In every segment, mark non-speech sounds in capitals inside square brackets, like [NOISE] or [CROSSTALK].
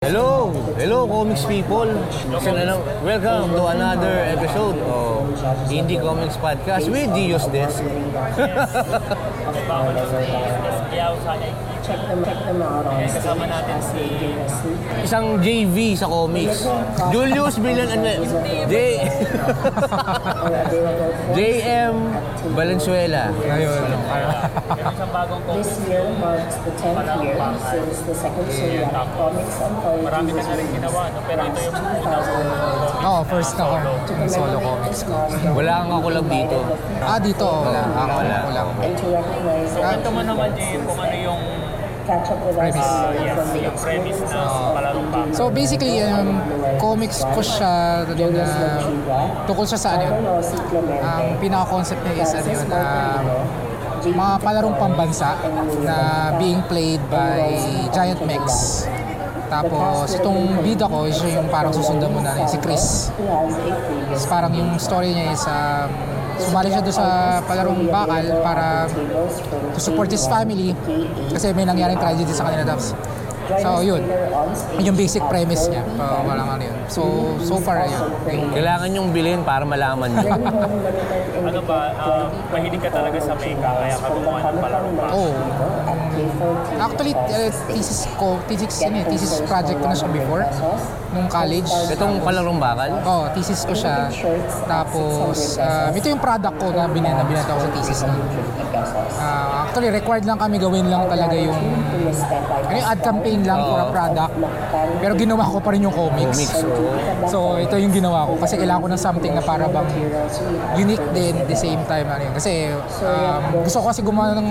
Hello! Hello, comics people! So, ano, welcome to another episode of Indie Comics Podcast with Dios Desk. Bawal [LAUGHS] sa kaya sana check them, check them out on kasama natin si Isang JV sa comics. Julius Villan... Ano, J... [LAUGHS] JM Valenzuela. Ngayon, meron siyang bagong This comics year marks the 10th year since the second Zodiac Comics Anthology Marami na was na rin ginawa, no? pero ito yung unang Oo, first ako ng solo comics ko. Wala kang kakulab dito. Ah, dito, wala. Ako, Wala. wala. and to recognize So, and kwento mo naman, Jay, kung ano yung catch up with us Premise. ah, uh, yes, from the yung premise na palarong pa. So basically, um, comics ko siya ano yun, na tungkol siya sa ano yun. Clemente. Ang pinaka-concept niya is ano yun, um, mga palarong pambansa na being played by giant mechs. Tapos itong bida ko is yung parang susundan mo na si Chris. Tapos parang yung story niya is um, sumali siya doon sa palarong bakal para to support his family kasi may nangyaring tragedy sa kanila tapos so yun. yun yung basic premise niya. Uh, walang ano yun. So so far yun Kailangan yung bilhin para malaman nyo. Ano ba, ah, mahilig ka talaga sa Mega, kaya ka gumawa ng palarong pa. oh actually uh, thesis ko thesis yun eh, thesis project ko na siya before nung college. Itong palarong bakal. oh thesis ko siya. Tapos uh, ito yung product ko na binenta binenta ko sa thesis na Ah, actually required lang kami gawin lang talaga yung ano yung ad campaign lang for a product pero ginawa ko pa rin yung comics Comics, oo. So, ito yung ginawa ko kasi kailangan ko ng something na para bang unique din at the same time. Ano yun. Kasi um, gusto ko kasi gumawa ng,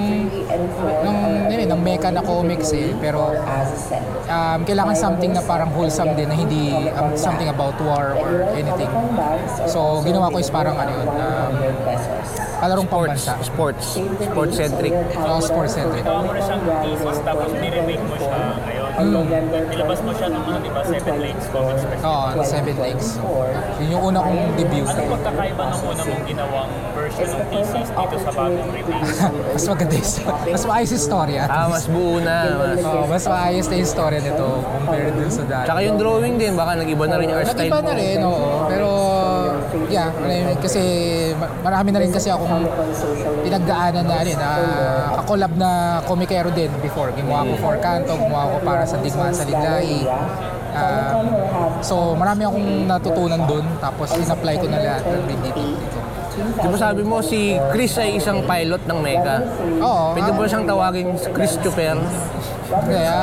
ng, yun, eh, ng mecha na comics eh. Pero um, kailangan something na parang wholesome din na hindi um, something about war or anything. So, ginawa ko is parang ano yun, um, palarong Sports. pambansa. Sports. Sports-centric. So, sports centric. Gawa mo na siyang thesis, tapos niremake mo siya ngayon. Nilabas mo siya ng mga, di ba, Seven Lakes Comics. Oo, Seven Lakes. Yun yung una kong debut. Anong pagkakaiba ng una mong ginawang version ng thesis dito sa bagong release? [LAUGHS] mas maganda yung Mas maayos yung storya. Ah, mas buo na. Mas... Oh, mas maayos na yung story nito compared dun sa dati. Tsaka yung drawing din, baka nag-iba na rin yung art style Nag-iba mo. na rin, oo. Pero, yeah, ano kasi ma- marami na rin kasi akong pinagdaanan na, ano, na kakolab na komikero din before. Gumawa ko for Kanto, gumawa ko para sa Digmaan sa Liglay. Um, so, marami akong natutunan dun. Tapos, in-apply ko na lahat ng dito. dito. Di ba sabi mo, si Chris ay isang pilot ng Mecha? Oo. Pwede mo siyang tawagin Christopher. Kaya,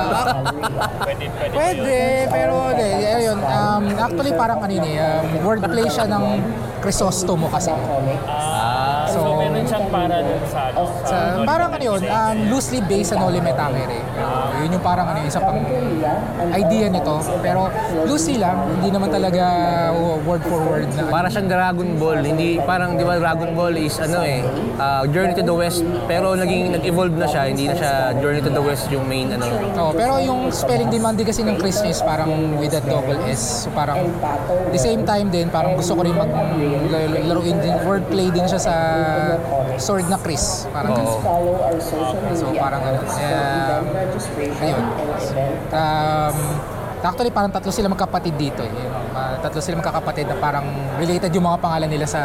[LAUGHS] Pwede, pwede. Pwede, pero hindi. Ayun, um, actually parang ano yun eh, um, wordplay siya ng Crisostomo kasi. Ah, siyang para dun sa, ano, Sa, parang ano yun, um, loosely based sa Noli Me Tangere. Uh, yun yung parang ano, isa pang idea nito. Pero loosely lang, hindi naman talaga word for word na. Para siyang Dragon Ball. Hindi, parang, di ba, Dragon Ball is, ano eh, ah, Journey to the West. Pero naging, nag-evolve na siya. Hindi na siya Journey to the West yung main, ano. Oh, pero yung spelling din man kasi ng Chris is parang with a double S. So parang the same time din, parang gusto ko rin mag laruin din, wordplay din siya sa sword na Chris. Parang Oo. follow our social media So, parang ano, registration ayun. Um, actually, parang tatlo sila magkapatid dito. Eh. Yung, uh, tatlo sila magkakapatid na parang related yung mga pangalan nila sa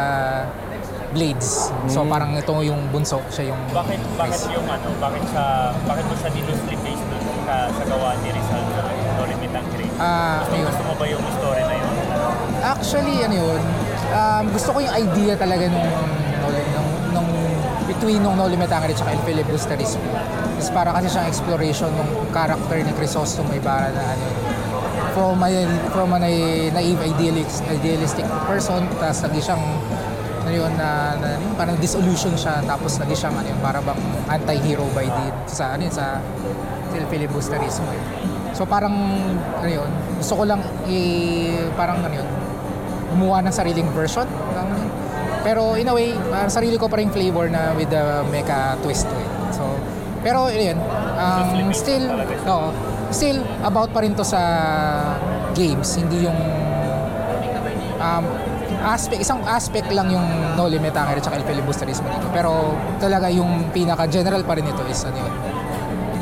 Blades. So parang ito yung bunso, siya yung bakit, bakit yung ano, bakit siya, bakit mo siya niloosely based dun ka, sa gawa ni Rizal sa Limit ang Grace? Ah, Gusto, ayun. gusto mo ba yung story na yun? Actually, ano yun, um, gusto ko yung idea talaga nung between nung Noli Me Tangere at El Filibusterismo. Is para kasi siyang exploration ng character ni Crisostomo Ibarra na ano, from a, from a naive idealistic, idealistic person, tapos naging siyang ano yun, na, na, yun, parang disillusion siya, tapos naging siyang ano yun, para bang anti-hero by the, sa, ano yun, sa El Filibusterismo. So parang, ano yun, gusto ko lang i, parang ano yun, gumawa ng sariling version. ng. Pero in a way, parang sarili ko pa rin flavor na with the mecha twist to it. So, pero yun, um, still, no, still about pa rin to sa games, hindi yung um, aspect, isang aspect lang yung No Limit Tangere at El Filibusterismo dito. Pero talaga yung pinaka-general pa rin ito is ano yun,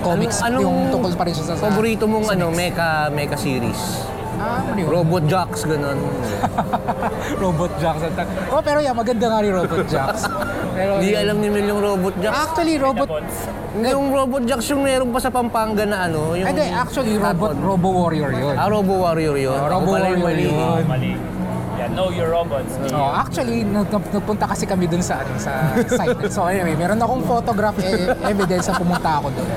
comics, Anong- yung tungkol pa rin siya sa... sa Paborito mong ano, mecha, mecha series? Ah, ano yun? Robot Jocks, ganun. Robot Jacks. ang [LAUGHS] tag- Oh, pero yeah, maganda nga rin Robot Jacks. [LAUGHS] pero, Hindi alam ni Mel yung Robot Jocks. Actually, Robot... Yung Robot Jocks yung meron pa sa Pampanga na ano. Yung Hindi, actually, Robot Robo Warrior yun. Ah, Robo Warrior yun. Oh, Robo Warrior mali. yun. Mali. Yeah, know your robots. Oh, actually, nag- nag- nagpunta kasi kami dun sa ano, sa site. So anyway, meron akong photograph e- evidence na pumunta ako dun.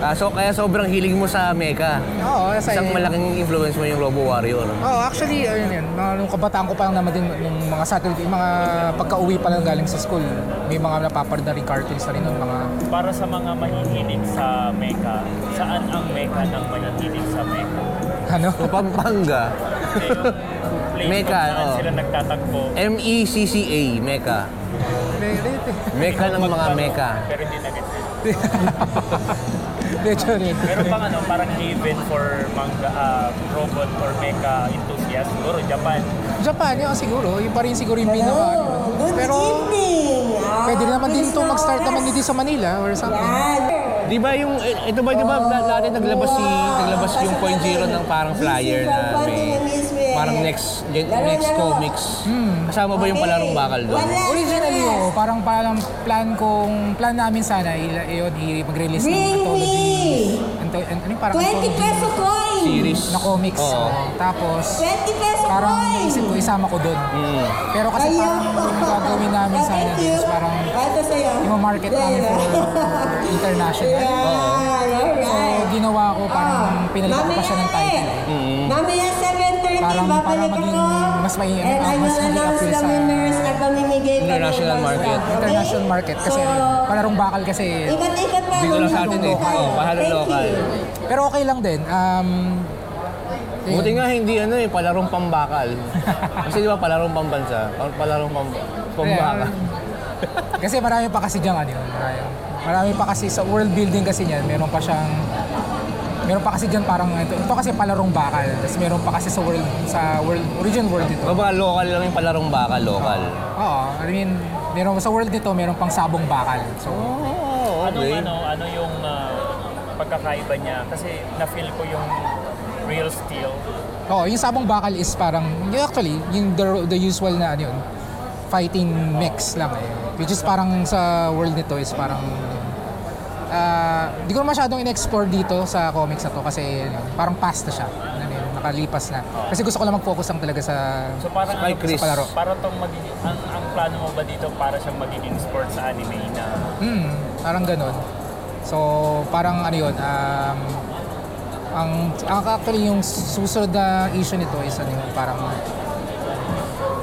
Ah, so kaya sobrang hilig mo sa mecha. Oo, sa Isang malaking influence mo yung Robo Warrior. Oh, actually, ayun yun. Mga, nung kabataan ko pa lang naman din, nung mga Saturday, mga pagka-uwi pa lang galing sa school, may mga napapanood na rin cartoons na rin nun, mga... Para sa mga mahihilig sa mecha, saan ang mecha ng mahihilig sa mecha? Ano? So, Pampanga. Mecha, oh. sila nagtatagpo. M-E-C-C-A, mecha. Mecha ng mga mecha. Pero hindi na gets. [LAUGHS] Medyo rin. Meron bang ano, parang haven for manga, ah, robot or mecha enthusiast? Siguro Japan. Japan, yun siguro. Yung pa rin siguro yung pinaka... ano. Pero pwede naman din ito mag-start naman dito sa Manila or something. Di ba yung, eh, ito ba, di ba da- dati naglabas si, naglabas yung point zero ng parang flyer na may, parang next, gen- next comics. Kasama ba yung palarong bakal doon? Originally, oh, parang parang plan kong, plan namin sana, ila- yun, i- mag-release ng anthology. Ano yung parang 20 anthology peso coin! Series. na comics. Oo. oh. Tapos, 20 peso parang coin! naisip ko, isama ko doon. Mm. Pero kasi Ayaw. parang yung gagawin namin Oh, sana din you. is parang Ito sa'yo. yung market namin for international. [LAUGHS] Yeah, alright. So, ginawa ko parang pinalitan ko pa siya ng title. eh. Mm. Mamaya 7.30, Parang para maging mas may- And ah, I mas maging appeal sa International market. Okay? International market kasi So, palarong bakal kasi Ikat-ikat pa Dito lang sa atin eh. Oo, Thank local. pero okay lang din. Um, yun. Buti nga hindi ano eh, palarong pambakal. [LAUGHS] Kasi di ba palarong pambansa? Pa- Palarong pam pambakal. kasi marami pa kasi diyan ano yun. Marami, marami pa kasi sa world building kasi niyan, meron pa siyang meron pa kasi diyan parang ito, ito kasi palarong bakal. Tapos meron pa kasi sa world sa world original world ito. O baka local lang yung palarong bakal, local. Oo, I mean, meron sa world nito meron pang sabong bakal. So, Anong okay. ano, ano yung ah, pagkakaiba niya? Kasi na-feel ko yung real steel. Oo, yung sabong bakal is parang, yung actually, yung the, the usual na ano yun, fighting mix lang eh. Which is parang sa world nito is parang, ah, di ko masyadong in-explore dito sa comics na to kasi ano, parang past na siya. Ano nakalipas na. Kasi gusto ko lang mag-focus lang talaga sa, So parang Kay ano, Chris. sa palaro. Para tong magiging ang, ang plano mo ba dito para siyang magiging sports sa anime na hmm, parang ganun. So, parang ano yun, um, ang, ang actually yung susunod na issue nito is ano yun, parang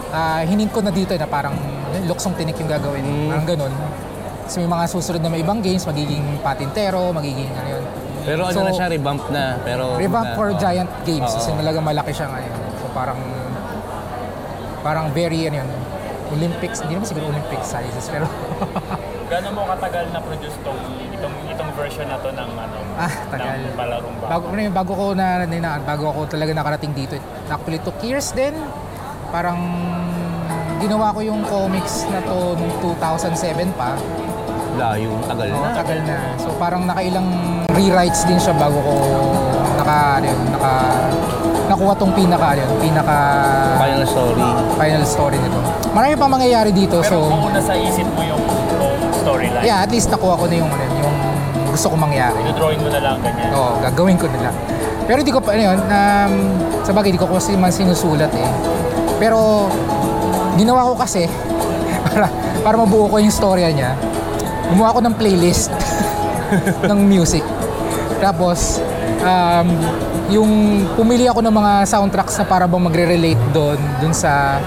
ah hinint ko na dito na parang luksong tinik yung gagawin. Parang ganun. May mga susunod na may ibang games, magiging patintero, magiging ano yun. Pero ano So, na siya, revamp na. Pero Revamp na, for oo. giant games. Oo. Kasi talaga malaki siya ngayon. So parang parang very ano yun, Olympics, hindi naman siguro Olympic sizes pero [LAUGHS] Gano'n mo katagal na produce tong itong itong version na to ng ano Ah, tagal. ng palarong ba? bago ano yun, bago ko na, na, na bago ako talaga nakarating dito. Actually took years din. Parang ginawa ko yung comics na to nung 2007 pa. Layo, tagal na. tagal na. So parang nakailang rewrites din siya bago ko naka, ano yun, naka nakuha tong pinaka, ano yun, pinaka Final story. final story nito. Marami pa mangyayari dito. Pero so mauna sa isip mo yung, yung storyline. yeah, at least nakuha ko na yung, ano, yun, yung gusto ko mangyari. drawing mo na lang ganyan. Oo, gagawin ko nila. Pero di ko pa, ano yun, um, sa bagay, di ko kasi man sinusulat eh. Pero, ginawa ko kasi, [LAUGHS] para, para mabuo ko yung storya niya, gumawa ko ng playlist [LAUGHS] ng music. Tapos, um, yung pumili ako ng mga soundtracks na para bang magre-relate doon, doon sa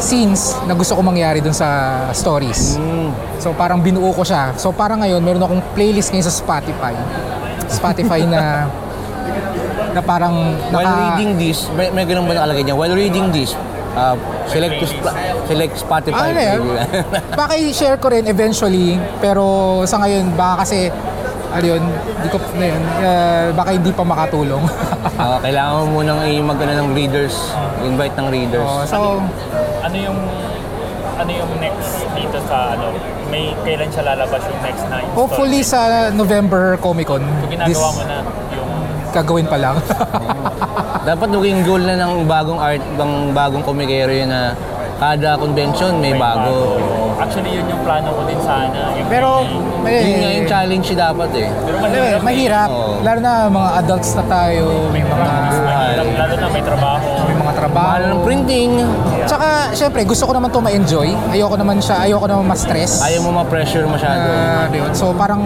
scenes na gusto ko mangyari doon sa stories. Mm. So parang binuo ko siya. So parang ngayon meron akong playlist ngayon sa Spotify. Spotify na [LAUGHS] na parang While naka reading this, may, may ganun ba nakalagay niya? While reading this, uh, select to sp- select Spotify. Ah, ano yan? [LAUGHS] Baka i-share ko rin eventually, pero sa ngayon baka kasi ano yun, di ko, ano yun, uh, baka hindi pa makatulong. [LAUGHS] Ah, kailangan mo munang i- mag ano, ng readers, invite ng readers. Oh, so, Ano yung ano yung next dito sa ano, may kailan siya lalabas yung next na installment? Hopefully sa November Comic Con. So, ginagawa mo na yung Gagawin pa lang. Dapat maging goal na ng bagong art, ng bagong komikero yun na kada convention may, bago. Actually, yun yung plano ko din sana. Yung Pero, may- Yun nga yung challenge dapat eh. pero Ano eh, mahirap. mahirap. Oo. Lalo na mga adults na tayo, may mga Mahirap, lalo na may trabaho. may mga trabaho. Mahal ng printing. Tsaka, syempre, gusto ko naman to ma-enjoy. Ayoko naman siya, ayoko naman ma-stress. Ayaw mo ma-pressure masyado. Yun. So, parang,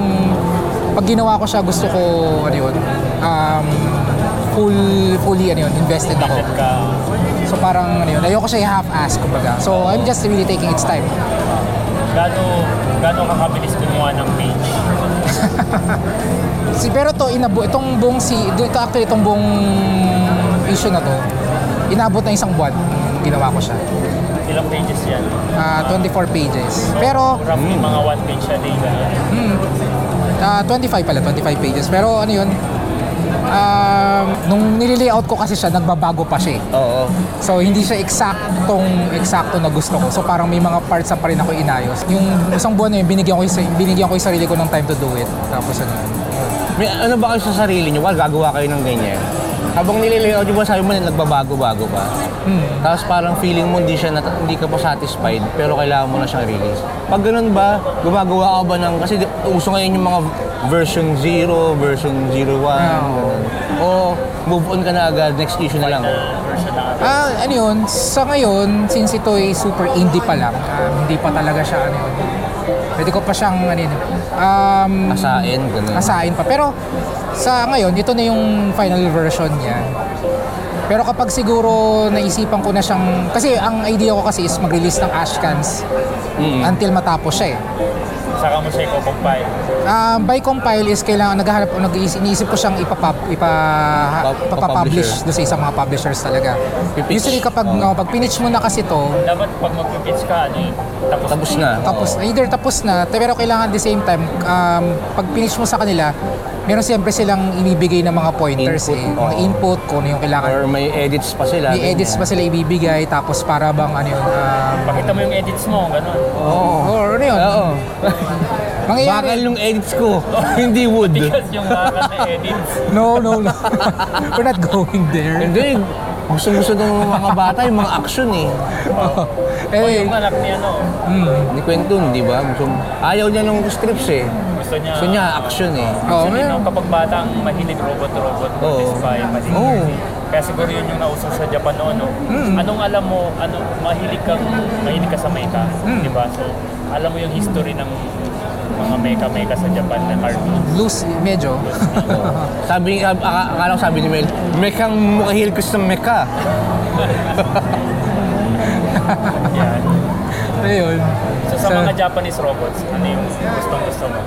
pag ginawa ko siya, gusto ko, ano yun, um, full, fully, ano yun, invested ako. So, parang, ano yun, ayoko siya i-half-ass, kumbaga. So, I'm just really taking its time. gaano, gaano kakabilis gumawa ng page? [LAUGHS] Si, pero to, inabo, itong buong si, ito actually, itong buong issue na to, inabot na isang buwan ginawa ko siya. Ilang pages yan? Ah, 24 pages. Pero, Roughly mga one page a day. Ganun. Ah, 25 pala, 25 pages. Pero ano yun, um, nung nililayout ko kasi siya, nagbabago pa siya eh. Oo. So, hindi siya eksaktong eksakto na gusto ko. So, parang may mga parts na pa rin ako inayos. Yung isang buwan na yun, binigyan ko yung, binigyan ko yung sarili ko ng time to do it. Tapos ano. May ano ba kayo sa sarili nyo? Well, gagawa kayo ng ganyan. Habang nililayout, di ba sabi mo na nagbabago-bago pa? Tapos parang feeling mo hindi, siya nat- hindi ka pa satisfied, pero kailangan mo na siyang release. Pag ganun ba, gumagawa ka ba ng, kasi di- uso ngayon yung mga version 0, version 01, ganun. O move on ka na agad, next issue na lang. Ah, ano yun, sa ngayon, since ito ay super indie pa lang, um, hindi pa talaga siya ano yun. Pwede ko pa siyang ano yun, um, Asain, ganun. asain pa. Pero sa ngayon, ito na yung final version niya. Pero kapag siguro naisipan ko na siyang... Kasi ang idea ko kasi is mag-release ng Ashcans until matapos siya eh. Saka mo siya i-compile. Um, by compile is kailangan naghahanap o nag-iisip, iniisip ko siyang ipapap, ipa, Pa- papapublish doon sa isang mga publishers talaga. Pipitch. Usually kapag oh, pag pinitch mo na kasi to, Dapat pag mag-pitch ka, ano yun, tapos, Tapos na. tapos either tapos na pero kailangan at the same time um, pag pinitch mo sa kanila meron siyempre silang ibibigay ng mga pointers Input, eh mga oo. input kung ano yung kailangan Or may edits pa sila. may edits pa sila ibibigay tapos para bang ano yun um, Pakita mo yung edits mo, gano'n. Oo. or ano yun Oo. mangyayari Bakal yung edits ko, [LAUGHS] hindi wood. Because yung bakal na edits. no no no [LAUGHS] we're not going there Hindi. Gusto-gusto ng mga bata yung mga action eh. [LAUGHS] O eh yung anak ni ano, Ni Quentin, di ba? Gusto, ayaw niya ng scripts eh. gusto niya... Gusto niya action eh. oh, Actually, no, kapag bata ang mahilig robot-robot, Oo. spy, mahilig. Oo. Kaya siguro yun yung nauso sa Japan noon, no? Anong alam mo, ano, mahilig kang, mahilig ka sa mecha, di ba? So, alam mo yung history ng mga mecha-mecha sa Japan na cartoons. loose medyo [LAUGHS] Sabi, ak- ak- akala ko sabi ni Mel, mekang mukahil ko sa meka. [LAUGHS] Yan. ayun So, sa mga Japanese robots, ano yung gustong-gusto mo?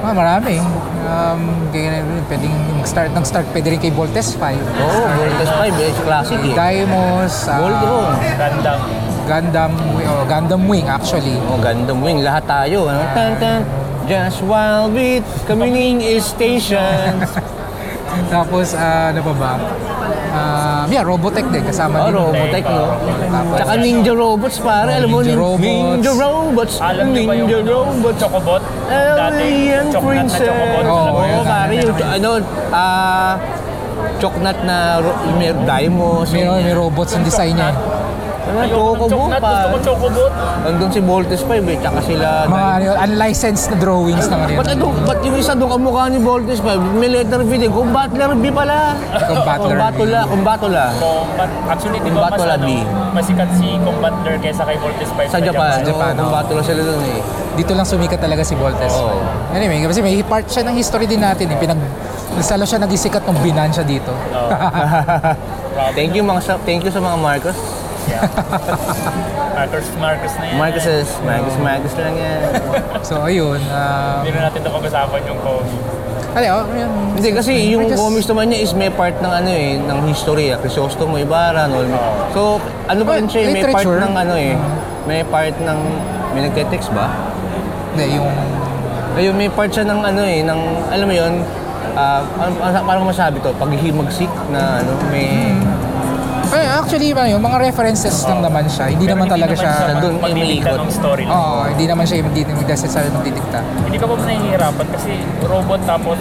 Ah, marami. Um, ganyan, pwedeng start ng start pwede rin kay Voltes 5. Oo, oh, Voltes 5 eh, classic eh. Daimos, ah, Voltron. Gundam. Gundam, oh, Gundam Wing actually. Oh, gandang wing, lahat tayo. Ano? Tan, tan. Just wild beat, communing is stations. [LAUGHS] Tapos, ah, ano pa ba? Um, yeah, Robotech din, kasama Oh, din. Robotech, no? Tapos, Tsaka Ninja Robots, pare. Alam mo, Ninja nin- Robots. Ninja Robots. Alam niyo ba yung Ninja Robots. Chocobot? Dati, Alien choknat na Princess. Chocobot. Oo, Alam mo Oo, yun? pare. Yung, ano, ah, choknat na ro- may Daimos. may, may robots ang design niya. Ano, Chocobo, gusto ko pa. Chocobot. Nandun si Voltes 5 eh, tsaka sila Mga ano, yun, unlicensed na drawings ng ano yun. Ba't, ano, ba't yung isa doon kamukha ni Voltes 5? May letter V din. Kung Battler B pala. Kung Batula. Kung Batula. Combat. Actually, di ba mas, Combat wala, ano, B. masikat si Combatler kaysa kay Voltes 5 Sa Japan. Sa Japan, Kung oo. Sila doon eh. Dito lang sumikat talaga si Voltes. Oo. Anyway, kasi may part siya ng history din natin. Eh. Pinag, Salo siya nagisikat ng binansya dito. [LAUGHS] Thank you mga sa- thank you sa mga Marcos. Yeah. Marcus, Marcus na yan. Marcoses, Marcos, Marcos lang yan. so, ayun. Um, Hindi na natin ito pag-usapan yung Kobe. ano yun, yun. Hindi kasi yung Just- comics naman niya is may part ng ano eh, ng history, ah. Crisostomo, Ibarra, no? So, ano pa rin siya, eh, may part Literature. ng ano eh, may part ng, may nagte-text ba? Hindi, yung Ayun, may part siya ng ano eh, ng, alam mo yun, ah, ano, ano- paano masabi to, paghihimagsik na ano, may, Ay, Actually, ano yun, mga references lang naman siya. Hindi Pero naman talaga siya... siya doon mag- magdidikta ng story. Oo, hindi naman siya hindi naman necessary magdidikta. Hindi ka ba nahihirapan kasi robot tapos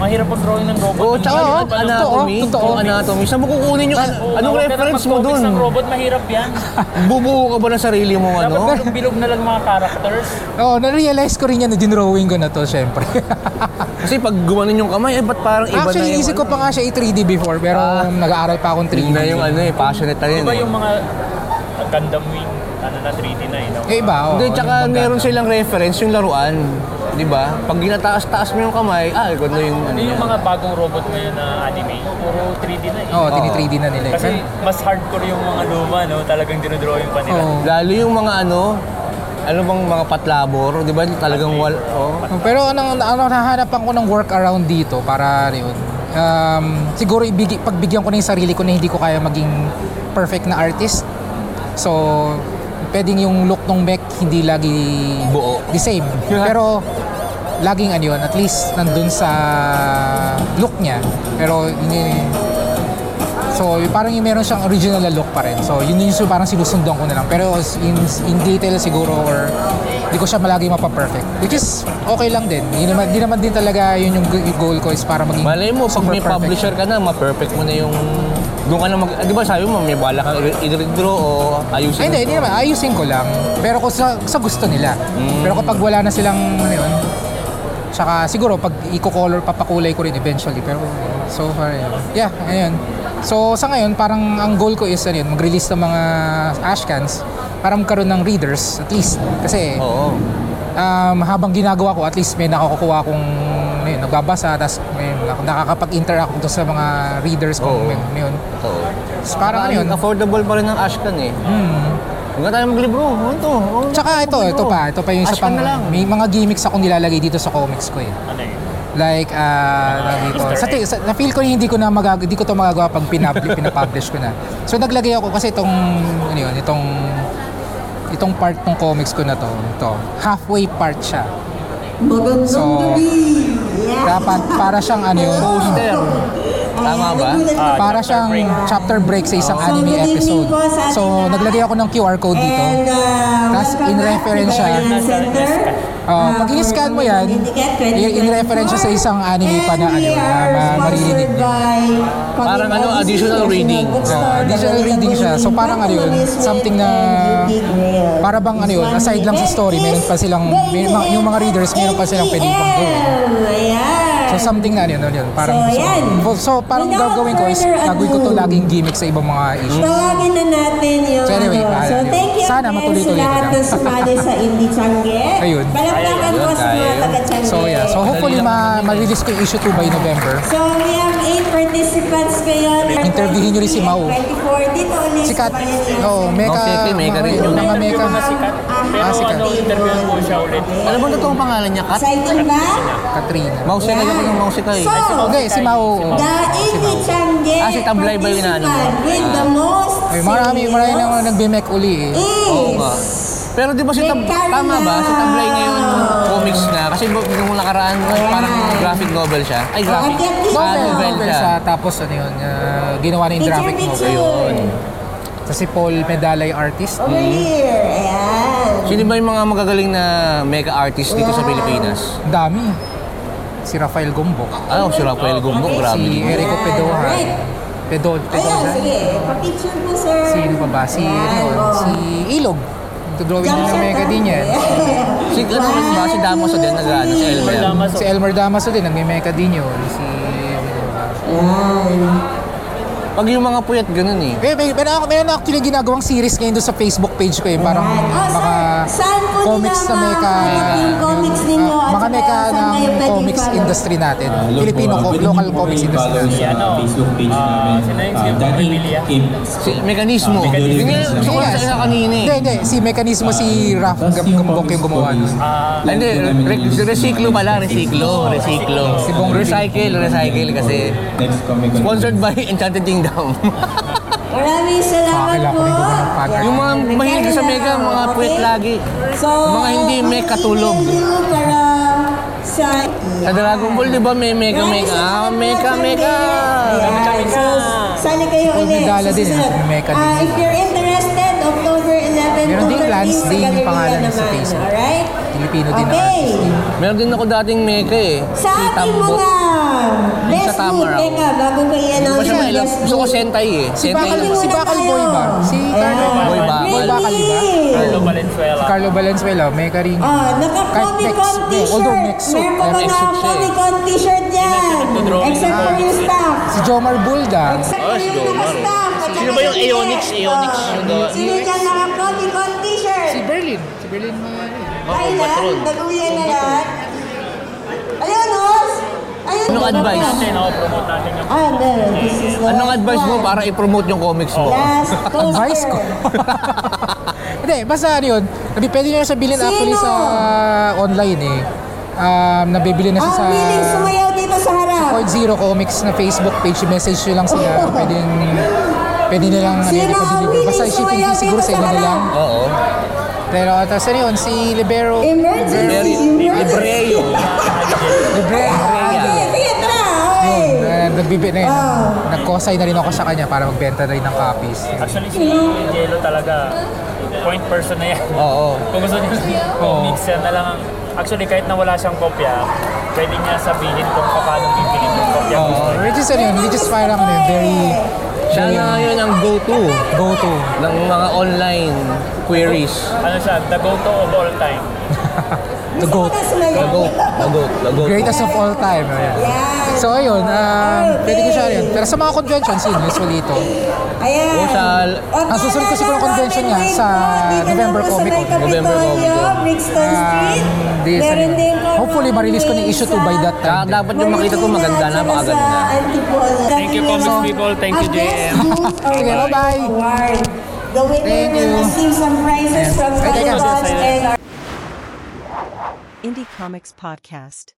mahirap pag drawing ng robot. Oo, tsaka oh, anatomy. totoo. Kung anatomy. Saan mo kukunin yung, Oo, anong dapat reference mo dun? ng robot, mahirap yan. [LAUGHS] Bubuo ka ba ng sarili mong ano? Dapat bilog-bilog na lang mga characters. Oo, na-realize ko rin yan na dinrawing ko na to, syempre. [LAUGHS] Kasi pag gumanon yung kamay, eh ba't parang iba Actually, na yung... isip ko pa nga siya i-3D before, pero Ah. nag-aaral pa akong 3D. Yun na yung ano eh, passionate na yun Diba eh. yung mga Gundam Wing, ano na 3D na eh. No? Eh, iba, oo. Hindi, tsaka Yung meron silang reference yung laruan. Di ba? Pag ginataas-taas mo yung kamay, ah, ganda yung ano Yung yan. mga bagong robot ngayon na anime, puro 3D na eh. Oo, oh, tini-3D na nila. Kasi mas hardcore yung mga luma, no? Talagang dinodrawing pa nila. Oo. Lalo yung mga ano, ano bang mga patlabor, di ba? Talagang wal... Oh. Pero anong, ano, nahanapan ko ng work around dito para yun. Um, siguro ibigi, pagbigyan ko na yung sarili ko na hindi ko kaya maging perfect na artist. So, pwedeng yung look ng mech hindi lagi Buo. the same. [LAUGHS] Pero laging ano yun, at least nandun sa look niya. Pero yun yun- So, parang yung meron siyang original na look pa rin. So, yun yung parang sinusundan ko na lang. Pero in, in detail siguro or hindi ko siya malagi mapaperfect. Which is okay lang din. Hindi naman, di naman din talaga yun yung goal ko is para maging Malay mo, pag may perfect. publisher ka na, ma-perfect mo na yung... Doon ka na mag... Di ba sabi mo, may bala kang i-redraw o ayusin Ay, hindi, hindi naman. Ayusin ko lang. Pero kung sa, sa gusto nila. Mm. Pero kapag wala na silang, ano yun, Tsaka siguro pag i-color, papakulay ko rin eventually. Pero so far, yun. Yeah, ayun. So sa ngayon, parang ang goal ko is ano yun, mag-release ng mga ashcans para magkaroon ng readers at least. Kasi Oo. um, habang ginagawa ko, at least may nakukuha kong may nagbabasa, tapos may nak- nakakapag-interact ako sa mga readers kung Oo. may, may yun. So, parang ano yun, Affordable pa rin ng Ashcan eh. hmm. Huwag na tayo maglibro. Ano to? Tsaka ito, ito pa, ito pa yung isa Ashcan pang, na lang. may mga gimmicks akong nilalagay dito sa comics ko eh. Ano yun? Like, ah, uh, dito. Sa, sa, na-feel ko hindi ko na magag hindi ko to magagawa pag pinab- [LAUGHS] pinapublish ko na. So naglagay ako kasi itong ano yun, itong itong part ng comics ko na to, ito, halfway part siya. Magandang So, gabi. Yeah. Dapat para siyang ano yun, Poster. Tama ba? Ah, para chapter siyang break. chapter break sa isang So, anime episode. So, naglagay ako ng QR code dito. And uh, welcome in reference siya. Uh, pag in-scan mo yan, i- in-reference siya sa isang anime pa na ano, na ma- maririnig niyo. Parang ano, additional reading. Yeah, additional reading siya. So, parang ano yun, something na para bang ano yun, aside lang sa story, meron pa silang, may, yung mga readers, meron pa silang pwedeng pang gawin. Ayan. So, something na ano yun, ano yun, parang So, yan. ko. So, parang Without gagawin ko is, gagawin ko to ado. laging gimmick sa ibang mga issues. Tawagin na natin yung So, anyway, ano. So, thank you Sana again matuloy-tuloy sa lahat na sumali sa Indie Changge. Ayun. Palakpakan po sa mga taga-Changge. So, yeah. So, hopefully, ma ma-release ko yung issue 2 by November. So, we have eight participants ngayon. Interviewin niyo rin si Mau. 24. Dito ulit Sikat. sa Oo, oh, meka. Mau Seki, meka rin yun. Mga meka. Sikat. Pero Ah, sikat. ano, interview ko siya ulit. Ano ba totoong pangalan niya, Kat? Exciting ba? Katrina. Mouse ka Yeah. yung mouse ka eh. So, Hindi, si Mau. oo. The Indie Changge Ah, si Tablay ba mo? participant with the most Ay, marami, marami nang nagbe-mech uli eh. Oo nga. Pero di ba si Tab tama ba? Si Tablay ngayon comics na kasi bu- nung nakaraan parang graphic novel siya. Ay graphic. Okay. Ah, Novel, novel novel siya. siya. Tapos ano yun, ah, ginawa na yung Picture, graphic novel. picture. Tapos si Paul Medala yung artist. Over here. Ayan. Sino ba yung mga magagaling na mega artist dito sa Pilipinas? Ang dami. Si Rafael Gombok. Ah, si Rafael Gumbong, grabe. Si din. Erico Pedoja. Alright. Pedo, Ayan, Pedoja. sige. Pa-picture po, sir. Sino pa ba? Si, ano oh. Si Ilog. Niya ng shot, mega ah. din yan. [LAUGHS] Si ano rin ba si Damaso din nag-ano si Elmer. Damaso. Si Elmer Damaso din, nagme-mecha din yun. Si... Ayan. Pag yung mga puyat ganun eh. Eh, may, meron, ako, meron ako actually ginagawang series ngayon doon sa Facebook page ko eh. Parang Ah, mga saan, saan po comics nila na mecha. ma- yung comics ninyo? ah, At mga saka mecha saan ng pwedeng comics follow? industry natin. Hello Filipino, co- local comics industry. i-follow Si ano, Facebook page ah, namin. sino yung Ah, si Danny Emilia? Kim. Si mekanismo. Ah, Yung Mekanismo. gusto ko sa isa kanina Hindi, eh. hindi. Si Mekanismo, si Raf Tapos Gam- yung Gambok yung gumawa nun. comics, Ah, Ah, Hindi, re- recyclo pala, recyclo, recyclo. Si Bong Recycle, recycle kasi Next comic sponsored by Enchanted Kingdom. [LAUGHS] Maraming salamat po. pattern. yung mga mahilig sa mega, mga puyat lagi. So, Mga hindi may katulog. Para sa... Sa Dragon Ball, di ba may mega mega? Ah, mega mega! Ayan. So, sali kayo ulit. Vidala din, din Ah, yun. if you're interested, October 11 Meron to din 13 Lance sa Day, yung pangalan niya sa. Facebook. Alright? Filipino din na Okay. artist din. Meron din ako dating meka eh. Sa ating mga best tama raw. teka, bago ko Hindi ko i-announce siya yung mailang. best Gusto ko. Sentai eh. Si Sentai Bakal, lang. si Bakal Boy ba? Si Carlo, Boy ba? Boy Bakal ba? Carlo Valenzuela. Carlo Valenzuela, may karing. Ah, naka-Comic Kahit Con next- t-shirt. although next suit, Meron pa ba next na suit siya eh. Comic t-shirt yan? Except for your staff. Si Jomar Bulda. Except Oh, for si yung naka-staff. At Sino saka ba yung si Aeonix? Aeonix Ah. yung the- Sino dyan naka-Comic t-shirt? Si Berlin. Si Berlin mga ano eh. Ay patron. nag-uwi na lahat. Anong advice? ka. Natin, yung Ah, no, this is the Anong advice mo one. para i-promote yung comics mo? Poster. [LAUGHS] Advice ko. [LAUGHS] Hindi, basta ano yun. Nabi, pwede nyo na siya bilhin Sino? actually sa online eh. Um, nabibili na siya Ang sa willing sumayaw dito sa harap. Point Zero Comics na Facebook page. Message nyo lang sila. Pwede pwede nilang ano, Sino ang ipa-deliver. willing Basta shipping sumayaw fee siguro dito sa inyo sa na lang. Oo. Pero tapos ano yun, si Libero. Emergency, emergency. libreo. Libero. Nagbibi na yun. Ah. Nag-cosay na rin ako sa kanya para magbenta na rin ng copies. Actually, si Jello talaga, point person na yan. Oo. Kung gusto niya comics, yan na lang. ang- Actually, kahit na wala siyang kopya, pwede niya sabihin kung paano bibilin yung kopya. Oh, gusto niya. which is ano yun, which is parang ano yun, very Siya na yun ang go-to go-to. ng mga online queries. Ano siya, the go-to of all time. [LAUGHS] The GOAT. The goat. The goat. The goat. Greatest of all time. Ayan. Yan. So ayun, um, pwede ko siya rin. Pero sa mga conventions, yun, usually ito. Ayan. O sa... Ang susunod ko siguro convention niya sa November Comic Con. November Comic Con. Um, this, Meron din hopefully, ma-release ko ni issue 2 by that Kaya time. dapat yung makita ko maganda, napakaganda. Thank you, comics people. Thank you, JM. Okay, bye-bye. The winner Thank you. will receive some prizes Indie Comics Podcast.